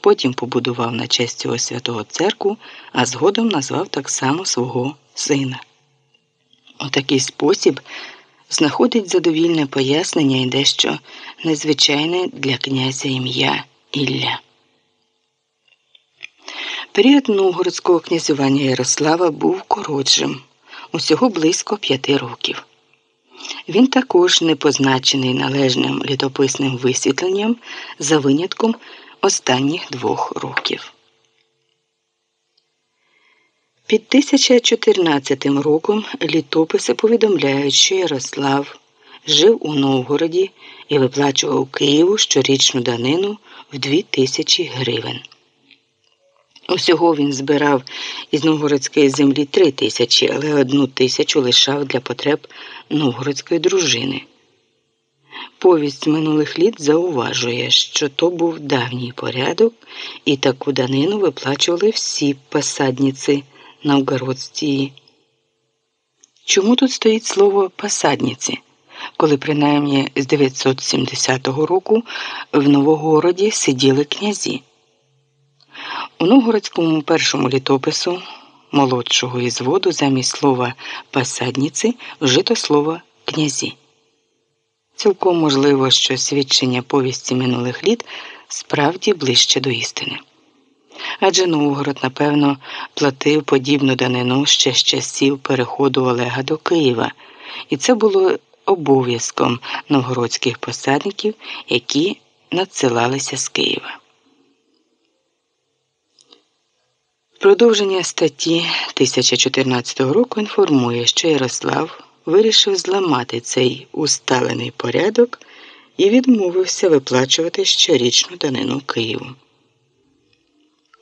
Потім побудував на честь цього святого церкву, а згодом назвав так само свого сина. У такий спосіб знаходить задовільне пояснення і дещо незвичайне для князя ім'я Ілля. Період Новгородського князювання Ярослава був коротшим, усього близько п'яти років. Він також не позначений належним літописним висвітленням за винятком останніх двох років. Під 1014 роком літописи повідомляють, що Ярослав жив у Новгороді і виплачував Києву щорічну данину в 2000 гривень. Усього він збирав із новгородської землі три тисячі, але одну тисячу лишав для потреб новгородської дружини. Повість минулих літ зауважує, що то був давній порядок, і таку данину виплачували всі посадниці Новгородські. Чому тут стоїть слово посадниці, коли принаймні з 970 року в Новогороді сиділи князі? У Новгородському першому літопису молодшого із воду замість слова посадниці вжито слово князі. Цілком можливо, що свідчення повісті минулих літ справді ближче до істини. Адже Новгород, напевно, платив подібну данину ще з часів переходу Олега до Києва, і це було обов'язком новгородських посадників, які надсилалися з Києва. Продовження статті 1014 року інформує, що Ярослав вирішив зламати цей усталений порядок і відмовився виплачувати щорічну данину Києву.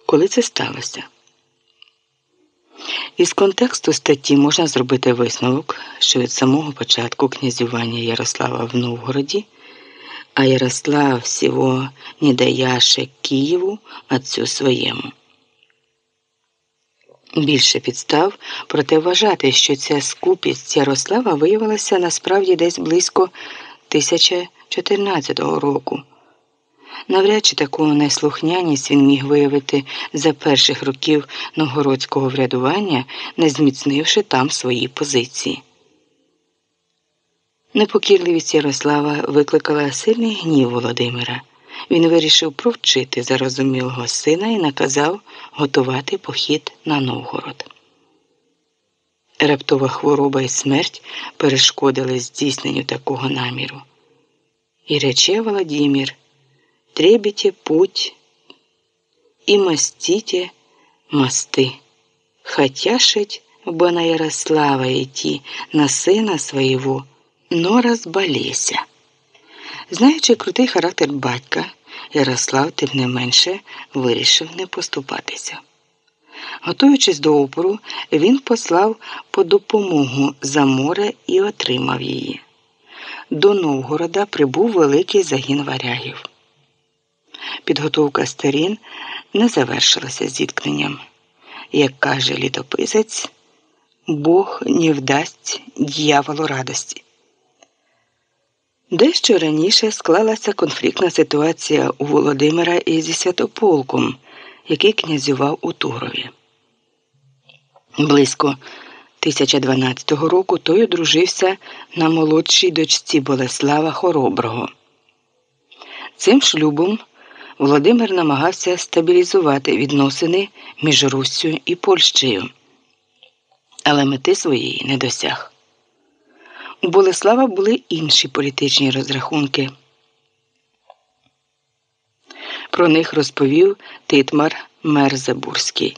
Коли це сталося? Із контексту статті можна зробити висновок, що від самого початку князювання Ярослава в Новгороді, а Ярослав всього не даяше Києву, отцю своєму. Більше підстав, проте вважати, що ця скупість Ярослава виявилася насправді десь близько 1014 року. Навряд чи таку неслухняність він міг виявити за перших років новгородського врядування, не зміцнивши там свої позиції. Непокірливість Ярослава викликала сильний гнів Володимира. Він вирішив провчити зарозумілого сина і наказав готувати похід на Новгород. Раптова хвороба і смерть перешкодили здійсненню такого наміру. І рече Володимир, требите путь і мастите мости, хотяшить бы на Ярослава идти, на сина своего, но разболеся. Знаючи крутий характер батька, Ярослав, тим не менше, вирішив не поступатися. Готуючись до опору, він послав по допомогу за море і отримав її. До Новгорода прибув великий загін варягів. Підготовка сторін не завершилася зіткненням. Як каже літописець, Бог не вдасть дьяволу радості. Дещо раніше склалася конфліктна ситуація у Володимира і зі Святополком, який князював у Турові. Близько 1012 року той одружився на молодшій дочці Болеслава Хороброго. Цим шлюбом Володимир намагався стабілізувати відносини між Руссю і Польщею, але мети своєї не досяг. У Болеслава були інші політичні розрахунки. Про них розповів Титмар Мерзебурський.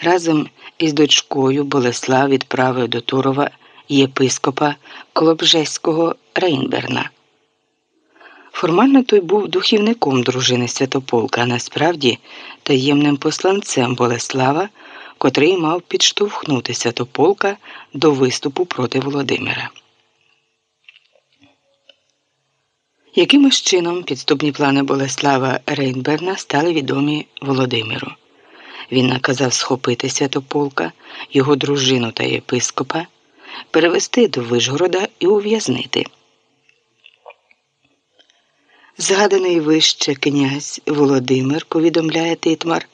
Разом із дочкою Болеслав відправив до Турова єпископа Колобжеського Рейнберна. Формально той був духівником дружини Святополка, а насправді таємним посланцем Болеслава, котрий мав підштовхнути Святополка до виступу проти Володимира. Якимось чином підступні плани Болеслава Рейнберна стали відомі Володимиру. Він наказав схопити Святополка, його дружину та єпископа, перевести до Вишгорода і ув'язнити. Згаданий вище князь Володимир, повідомляє Титмар,